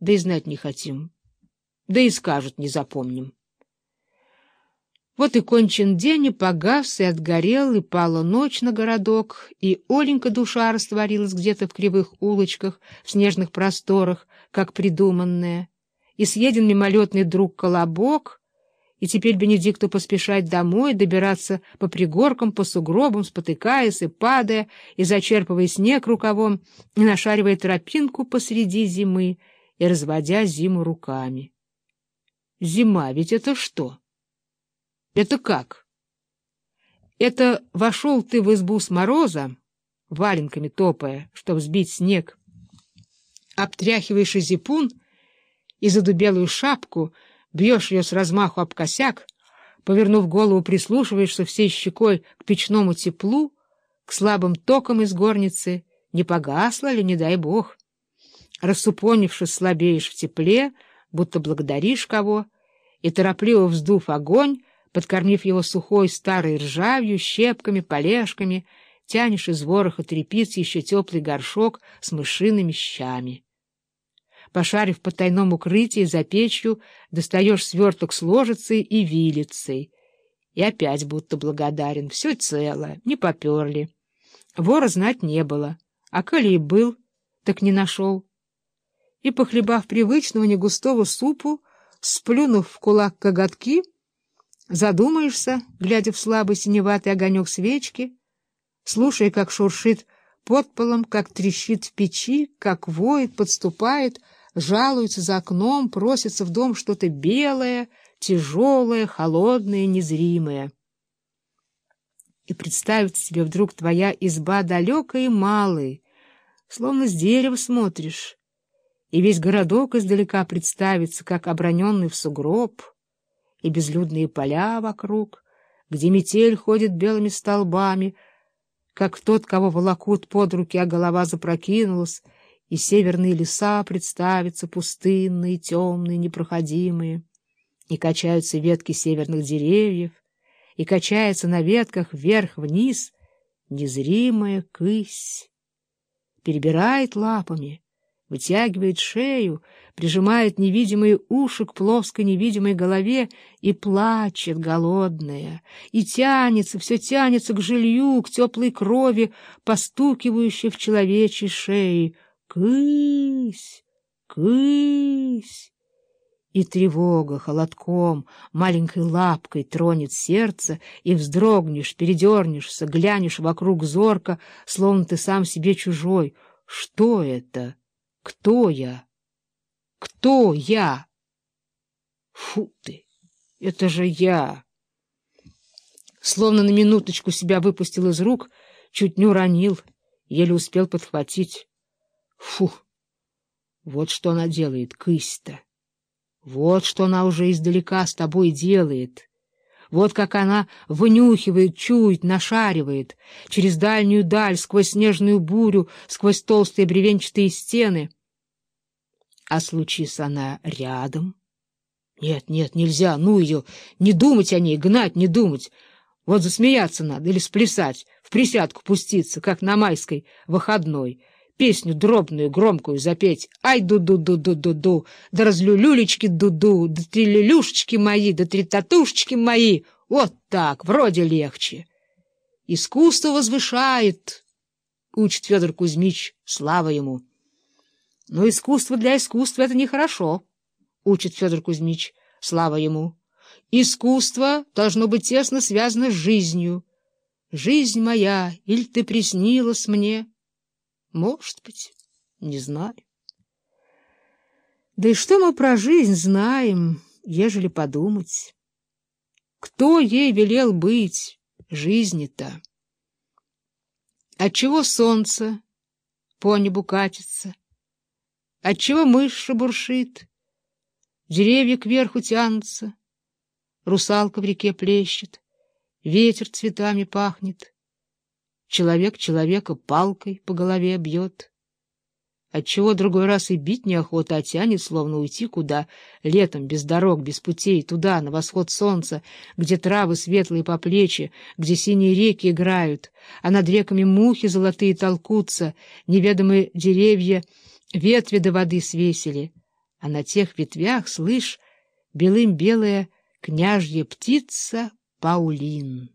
да и знать не хотим, да и скажут не запомним. Вот и кончен день, и погас, и отгорел, и пала ночь на городок, и Оленька душа растворилась где-то в кривых улочках, в снежных просторах, как придуманная, и съеден мимолетный друг Колобок, и теперь Бенедикту поспешать домой, добираться по пригоркам, по сугробам, спотыкаясь и падая, и зачерпывая снег рукавом, и нашаривая тропинку посреди зимы, и разводя зиму руками. Зима ведь это что? Это как? Это вошел ты в избу с мороза, валенками топая, чтоб сбить снег, обтряхиваешь и зипун и задубелую шапку, бьешь ее с размаху об косяк, повернув голову, прислушиваешься всей щекой к печному теплу, к слабым токам из горницы, не погасло ли, не дай бог. Рассупонившись, слабеешь в тепле, будто благодаришь кого, и, торопливо вздув огонь, подкормив его сухой старой ржавью, щепками, полежками, тянешь из вороха трепиц еще теплый горшок с мышиными щами. Пошарив по тайному укрытии за печью, достаешь сверток с ложицей и вилицей. И опять будто благодарен. Все цело, не поперли. Вора знать не было, а коли и был, так не нашел. И, похлебав привычного негустого супу, сплюнув в кулак коготки, задумаешься, глядя в слабый синеватый огонек свечки, слушая, как шуршит под полом, как трещит в печи, как воет, подступает, жалуется за окном, просится в дом что-то белое, тяжелое, холодное, незримое. И представится тебе вдруг твоя изба далекая и малая, словно с дерева смотришь, и весь городок издалека представится, как оброненный в сугроб, и безлюдные поля вокруг, где метель ходит белыми столбами, как тот, кого волокут под руки, а голова запрокинулась, и северные леса представятся пустынные, темные, непроходимые, и качаются ветки северных деревьев, и качается на ветках вверх-вниз незримая кысь, перебирает лапами, вытягивает шею, прижимает невидимые уши к плоской невидимой голове и плачет голодная, и тянется, все тянется к жилью, к теплой крови, постукивающей в человечьей шее. Кысь! Кысь! И тревога холодком, маленькой лапкой тронет сердце, и вздрогнешь, передернешься, глянешь вокруг зорко, словно ты сам себе чужой. Что это? Кто я? Кто я? Фу ты! Это же я! Словно на минуточку себя выпустил из рук, чуть не уронил, еле успел подхватить. Фу! Вот что она делает, кысь-то! Вот что она уже издалека с тобой делает! Вот как она вынюхивает, чует, нашаривает через дальнюю даль, сквозь снежную бурю, сквозь толстые бревенчатые стены — а случись она рядом? Нет, нет, нельзя, ну ее, не думать о ней, гнать, не думать. Вот засмеяться надо или сплясать, в присядку пуститься, как на майской выходной, песню дробную, громкую запеть. Ай, ду-ду-ду-ду-ду-ду, да разлюлюлечки ду-ду, да трилюлюшечки мои, да три татушечки мои. Вот так, вроде легче. Искусство возвышает, учит Федор Кузьмич, слава ему. Но искусство для искусства — это нехорошо, — учит Федор Кузьмич, слава ему. Искусство должно быть тесно связано с жизнью. Жизнь моя, или ты приснилась мне? Может быть, не знаю. Да и что мы про жизнь знаем, ежели подумать? Кто ей велел быть, жизни-то? Отчего солнце по небу катится? Отчего мышь шебуршит? Деревья кверху тянутся, Русалка в реке плещет, Ветер цветами пахнет, Человек человека палкой по голове бьет. Отчего другой раз и бить неохота, а тянет, словно уйти куда, летом, без дорог, без путей, туда, на восход солнца, где травы светлые по плечи, где синие реки играют, а над реками мухи золотые толкутся, неведомые деревья — Ветви до воды свесили, а на тех ветвях, слышь, белым белая княжья птица Паулин.